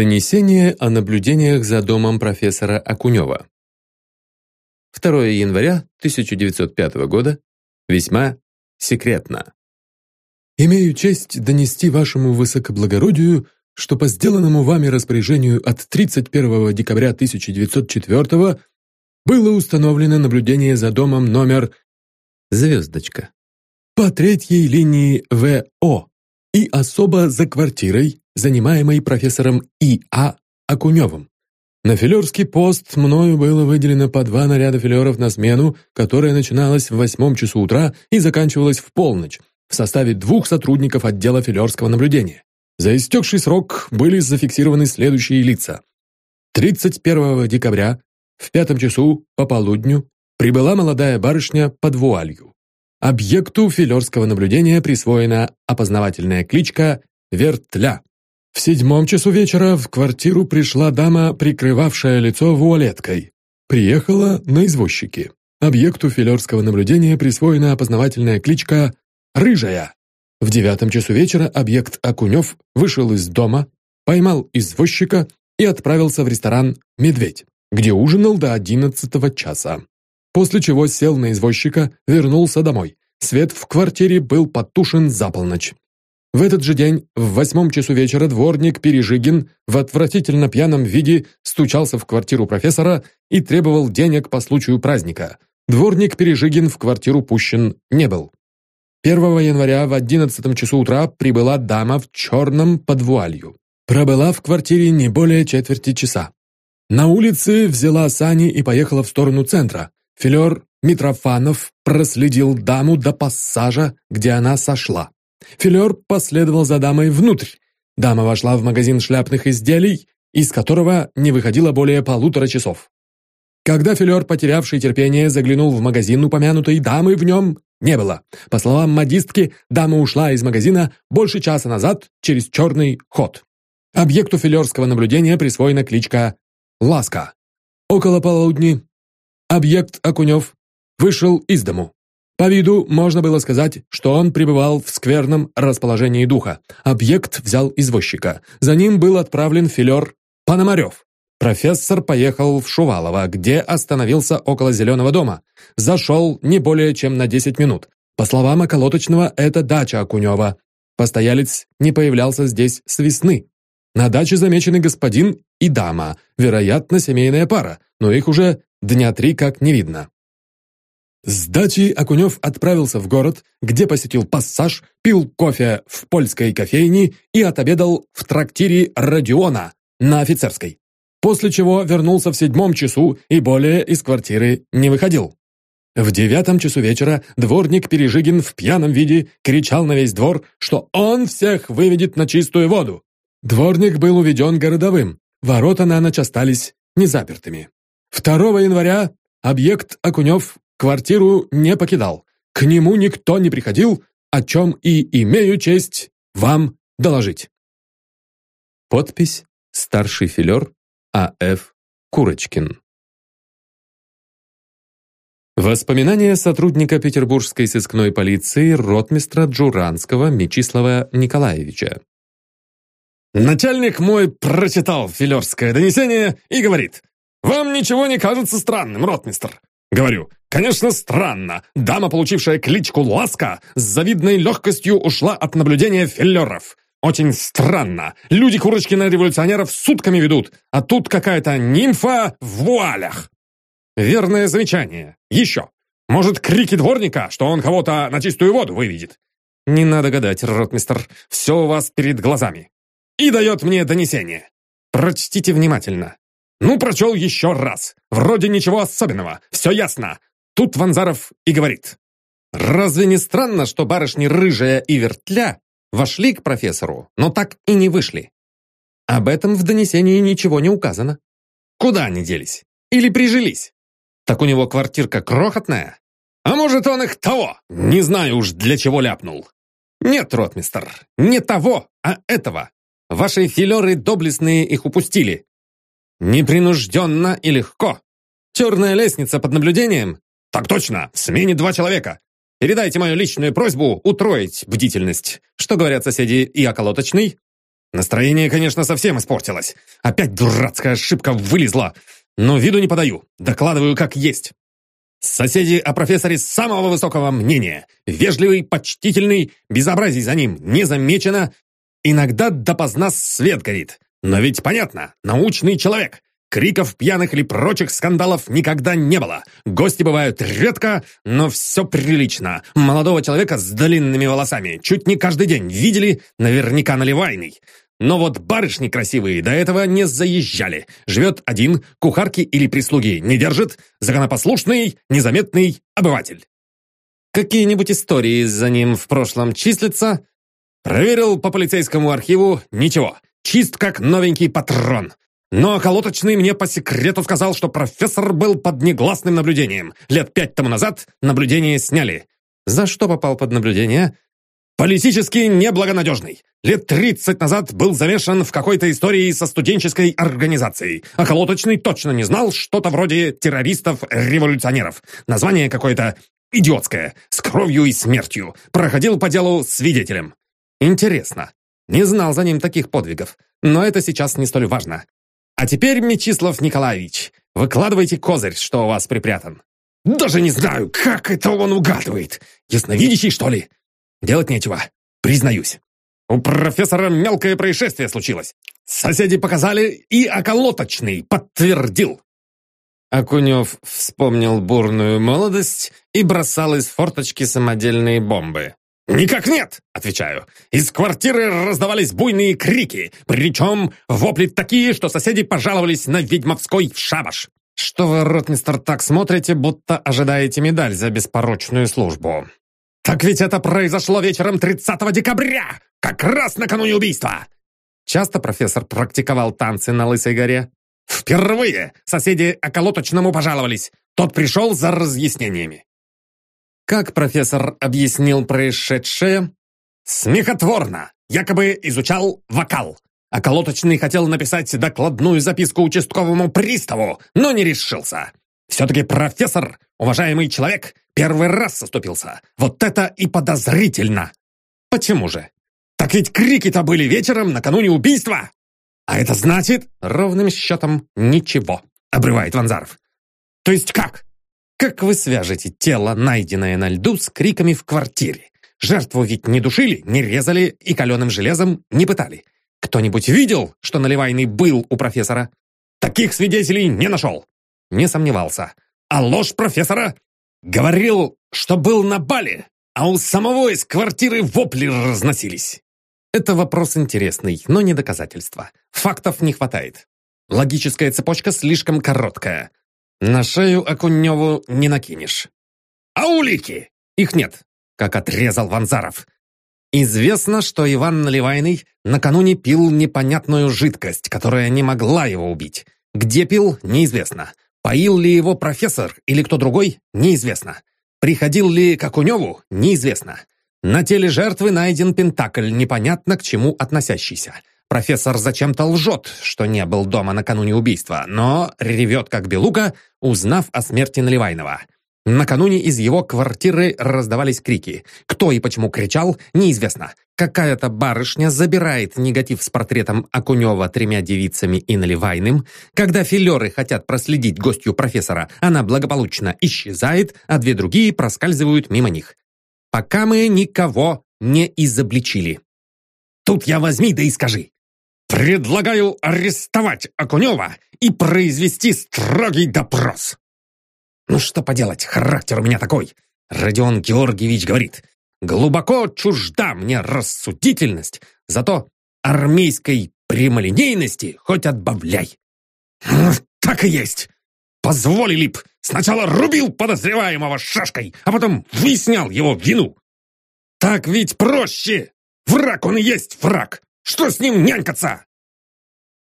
Донесение о наблюдениях за домом профессора Акунева. 2 января 1905 года. Весьма секретно. «Имею честь донести вашему высокоблагородию, что по сделанному вами распоряжению от 31 декабря 1904 было установлено наблюдение за домом номер Звездочка. по третьей линии ВО и особо за квартирой, занимаемой профессором И.А. Акуневым. На филерский пост мною было выделено по два наряда филеров на смену, которая начиналась в восьмом часу утра и заканчивалась в полночь, в составе двух сотрудников отдела филерского наблюдения. За истекший срок были зафиксированы следующие лица. 31 декабря в пятом часу по полудню прибыла молодая барышня под вуалью. Объекту филерского наблюдения присвоена опознавательная кличка «Вертля». В седьмом часу вечера в квартиру пришла дама, прикрывавшая лицо вуалеткой. Приехала на извозчике. Объекту филерского наблюдения присвоена опознавательная кличка «Рыжая». В девятом часу вечера объект Акунев вышел из дома, поймал извозчика и отправился в ресторан «Медведь», где ужинал до одиннадцатого часа. После чего сел на извозчика, вернулся домой. Свет в квартире был потушен за полночь. В этот же день, в восьмом часу вечера, дворник Пережигин в отвратительно пьяном виде стучался в квартиру профессора и требовал денег по случаю праздника. Дворник Пережигин в квартиру пущен не был. 1 января в 11 часу утра прибыла дама в черном под вуалью. Пробыла в квартире не более четверти часа. На улице взяла сани и поехала в сторону центра. Филер Митрофанов проследил даму до пассажа, где она сошла. Филер последовал за дамой внутрь. Дама вошла в магазин шляпных изделий, из которого не выходило более полутора часов. Когда Филер, потерявший терпение, заглянул в магазин упомянутой дамы, в нем не было. По словам модистки, дама ушла из магазина больше часа назад через черный ход. Объекту филерского наблюдения присвоена кличка «Ласка». Около полудни объект Акунев вышел из дому. По виду можно было сказать, что он пребывал в скверном расположении духа. Объект взял извозчика. За ним был отправлен филер Пономарев. Профессор поехал в Шувалово, где остановился около Зеленого дома. Зашел не более чем на 10 минут. По словам околоточного, это дача Акунева. Постоялец не появлялся здесь с весны. На даче замечены господин и дама, вероятно, семейная пара, но их уже дня три как не видно. С дачи Акунев отправился в город, где посетил пассаж, пил кофе в польской кофейне и отобедал в трактире Родиона на офицерской. После чего вернулся в седьмом часу и более из квартиры не выходил. В девятом часу вечера дворник Пережигин в пьяном виде кричал на весь двор, что он всех выведет на чистую воду. Дворник был уведен городовым, ворота на ночь остались незапертыми. 2 января объект Акунев квартиру не покидал. К нему никто не приходил, о чем и имею честь вам доложить. Подпись «Старший филер А.Ф. Курочкин». Воспоминания сотрудника петербургской сыскной полиции ротмистра Джуранского Мечислава Николаевича. Начальник мой прочитал филерское донесение и говорит, «Вам ничего не кажется странным, ротмистр?» Говорю, «Конечно, странно. Дама, получившая кличку Ласка, с завидной легкостью ушла от наблюдения филеров. Очень странно. Люди Курочкина революционеров сутками ведут, а тут какая-то нимфа в вуалях». Верное замечание. Еще. Может, крики дворника, что он кого-то на чистую воду выведет? Не надо гадать, ротмистер. Все у вас перед глазами. И дает мне донесение. Прочтите внимательно. Ну, прочел еще раз. Вроде ничего особенного. Все ясно. Тут Ванзаров и говорит. Разве не странно, что барышни Рыжая и Вертля вошли к профессору, но так и не вышли? Об этом в донесении ничего не указано. Куда они делись? Или прижились? Так у него квартирка крохотная? А может, он их того? Не знаю уж, для чего ляпнул. Нет, ротмистер, не того, а этого. Ваши филеры доблестные их упустили. Непринужденно и легко. Черная лестница под наблюдением? Так точно, в смене два человека. Передайте мою личную просьбу утроить бдительность. Что говорят соседи и околоточный? Настроение, конечно, совсем испортилось. Опять дурацкая ошибка вылезла. Но виду не подаю. Докладываю как есть. Соседи о профессоре самого высокого мнения. Вежливый, почтительный, безобразий за ним не замечено. Иногда допоздна свет горит. Но ведь понятно, научный человек. Криков пьяных или прочих скандалов никогда не было. Гости бывают редко, но все прилично. Молодого человека с длинными волосами чуть не каждый день видели, наверняка наливайный. Но вот барышни красивые до этого не заезжали. Живет один, кухарки или прислуги не держит, законопослушный, незаметный обыватель. Какие-нибудь истории за ним в прошлом числятся? Проверил по полицейскому архиву, ничего. Чист как новенький патрон. Но околоточный мне по секрету сказал, что профессор был под негласным наблюдением. Лет пять тому назад наблюдение сняли. За что попал под наблюдение? Политически неблагонадежный. Лет 30 назад был замешан в какой-то истории со студенческой организацией. А колоточный точно не знал что-то вроде террористов-революционеров. Название какое-то идиотское, с кровью и смертью. Проходил по делу свидетелем. Интересно. Не знал за ним таких подвигов. Но это сейчас не столь важно. А теперь, Мечислав Николаевич, выкладывайте козырь, что у вас припрятан. Даже не знаю, как это он угадывает. Ясновидящий, что ли? Делать нечего, признаюсь. У профессора мелкое происшествие случилось. Соседи показали, и околоточный подтвердил. Акунев вспомнил бурную молодость и бросал из форточки самодельные бомбы. «Никак нет!» — отвечаю. Из квартиры раздавались буйные крики, причем вопли такие, что соседи пожаловались на ведьмовской шабаш. Что вы, ротмистер, так смотрите, будто ожидаете медаль за беспорочную службу? Так ведь это произошло вечером 30 декабря, как раз накануне убийства. Часто профессор практиковал танцы на Лысой горе? Впервые соседи околоточному пожаловались. Тот пришел за разъяснениями. Как профессор объяснил происшедшее? Смехотворно! Якобы изучал вокал. А колоточный хотел написать докладную записку участковому приставу, но не решился. Все-таки профессор, уважаемый человек, первый раз соступился. Вот это и подозрительно. Почему же? Так ведь крики-то были вечером накануне убийства. А это значит, ровным счетом, ничего, обрывает Ванзаров. То есть как? Как вы свяжете тело, найденное на льду, с криками в квартире? Жертву ведь не душили, не резали и каленым железом не пытали. Кто-нибудь видел, что Наливайный был у профессора? Таких свидетелей не нашел. Не сомневался. А ложь профессора? Говорил, что был на бале, а у самого из квартиры вопли разносились. Это вопрос интересный, но не доказательство. Фактов не хватает. Логическая цепочка слишком короткая. На шею Акуневу не накинешь. А улики? Их нет, как отрезал Ванзаров. Известно, что Иван Наливайный накануне пил непонятную жидкость, которая не могла его убить. Где пил, неизвестно. Поил ли его профессор или кто другой, неизвестно. Приходил ли к Акуневу, неизвестно. На теле жертвы найден пентакль, непонятно к чему относящийся. Профессор зачем-то лжет, что не был дома накануне убийства, но ревет как белука, узнав о смерти Наливайного. Накануне из его квартиры раздавались крики. Кто и почему кричал, неизвестно. Какая-то барышня забирает негатив с портретом Акунева тремя девицами и Наливайным. Когда филеры хотят проследить гостью профессора, она благополучно исчезает, а две другие проскальзывают мимо них. Пока мы никого не изобличили. Тут я возьми да и скажи. Предлагаю арестовать Акунева и произвести строгий допрос. Ну что поделать, характер у меня такой. Родион Георгиевич говорит, глубоко чужда мне рассудительность, зато армейской прямолинейности хоть отбавляй. Так и есть. Позволили б. Сначала рубил подозреваемого шашкой, а потом выяснял его вину. Так ведь проще. Враг он и есть враг. Что с ним нянькаться?»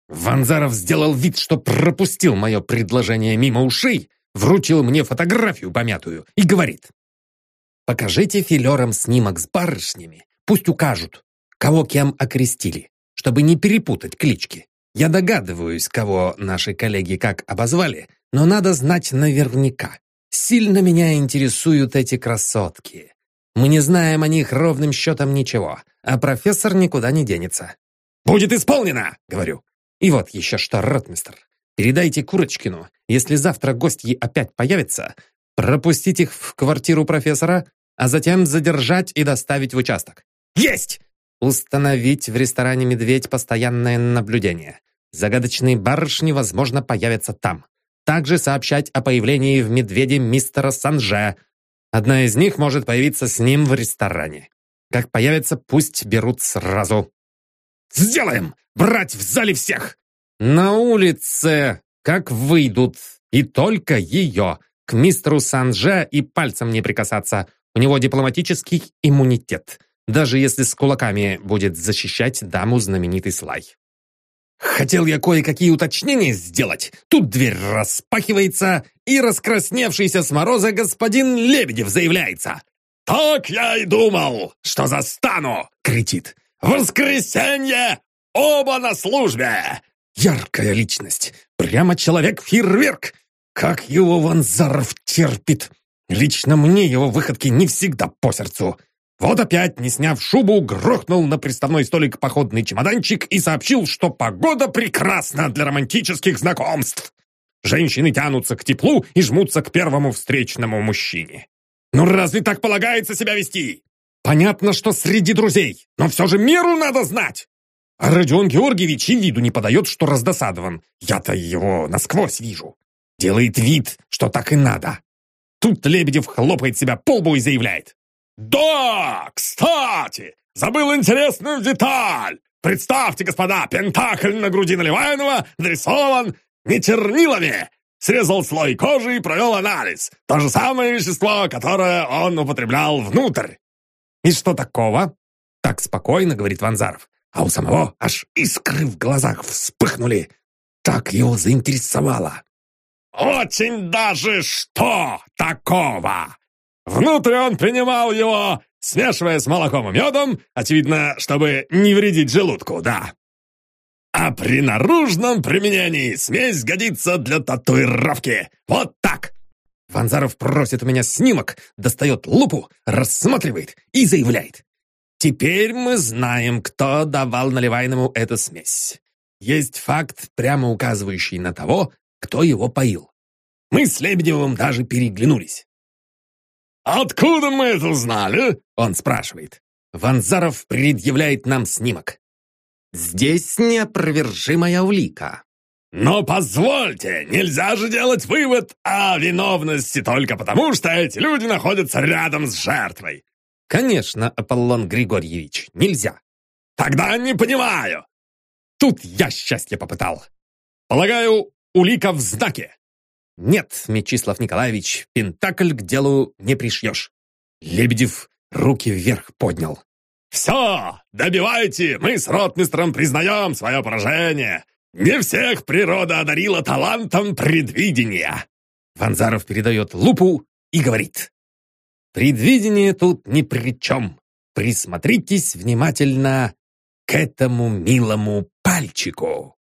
Ванзаров сделал вид, что пропустил мое предложение мимо ушей, вручил мне фотографию помятую и говорит. «Покажите филерам снимок с барышнями, пусть укажут, кого кем окрестили, чтобы не перепутать клички. Я догадываюсь, кого наши коллеги как обозвали, но надо знать наверняка. Сильно меня интересуют эти красотки. Мы не знаем о них ровным счетом ничего, а профессор никуда не денется. «Будет исполнено!» — говорю. И вот еще что, ротмистр. Передайте Курочкину, если завтра гости опять появятся, пропустить их в квартиру профессора, а затем задержать и доставить в участок. Есть! Установить в ресторане «Медведь» постоянное наблюдение. Загадочные барышни, возможно, появятся там. Также сообщать о появлении в «Медведе» мистера Санже. Одна из них может появиться с ним в ресторане. Как появится, пусть берут сразу. «Сделаем! Брать в зале всех!» На улице, как выйдут, и только ее. К мистеру Санже и пальцем не прикасаться. У него дипломатический иммунитет даже если с кулаками будет защищать даму знаменитый Слай. Хотел я кое-какие уточнения сделать. Тут дверь распахивается, и раскрасневшийся с мороза господин Лебедев заявляется. «Так я и думал, что застану!» — кричит. «Воскресенье! Оба на службе!» Яркая личность. Прямо человек-фейерверк. Как его Ванзаров терпит. Лично мне его выходки не всегда по сердцу. Вот опять, не сняв шубу, грохнул на приставной столик походный чемоданчик и сообщил, что погода прекрасна для романтических знакомств. Женщины тянутся к теплу и жмутся к первому встречному мужчине. Ну разве так полагается себя вести? Понятно, что среди друзей, но все же меру надо знать. А Родион Георгиевич и виду не подает, что раздосадован. Я-то его насквозь вижу. Делает вид, что так и надо. Тут Лебедев хлопает себя по лбу и заявляет. «Да, кстати, забыл интересную деталь. Представьте, господа, пентакль на груди Наливайного нарисован не чернилами. Срезал слой кожи и провел анализ. То же самое вещество, которое он употреблял внутрь. И что такого? Так спокойно, говорит Ванзаров. А у самого аж искры в глазах вспыхнули. Так его заинтересовало. Очень даже что такого? Внутрь он принимал его, смешивая с молоком и медом, очевидно, чтобы не вредить желудку, да. А при наружном применении смесь годится для татуировки. Вот так. Ванзаров просит у меня снимок, достает лупу, рассматривает и заявляет. Теперь мы знаем, кто давал Наливайному эту смесь. Есть факт, прямо указывающий на того, кто его поил. Мы с Лебедевым даже переглянулись. «Откуда мы это узнали?» — он спрашивает. Ванзаров предъявляет нам снимок. «Здесь неопровержимая улика». «Но позвольте, нельзя же делать вывод о виновности только потому, что эти люди находятся рядом с жертвой». «Конечно, Аполлон Григорьевич, нельзя». «Тогда не понимаю». Тут я счастье попытал. Полагаю, улика в знаке. «Нет, Мечислав Николаевич, Пентакль к делу не пришьешь». Лебедев руки вверх поднял. «Все, добивайте, мы с ротмистром признаем свое поражение. Не всех природа одарила талантом предвидения». Ванзаров передает лупу и говорит. «Предвидение тут ни при чем. Присмотритесь внимательно к этому милому пальчику».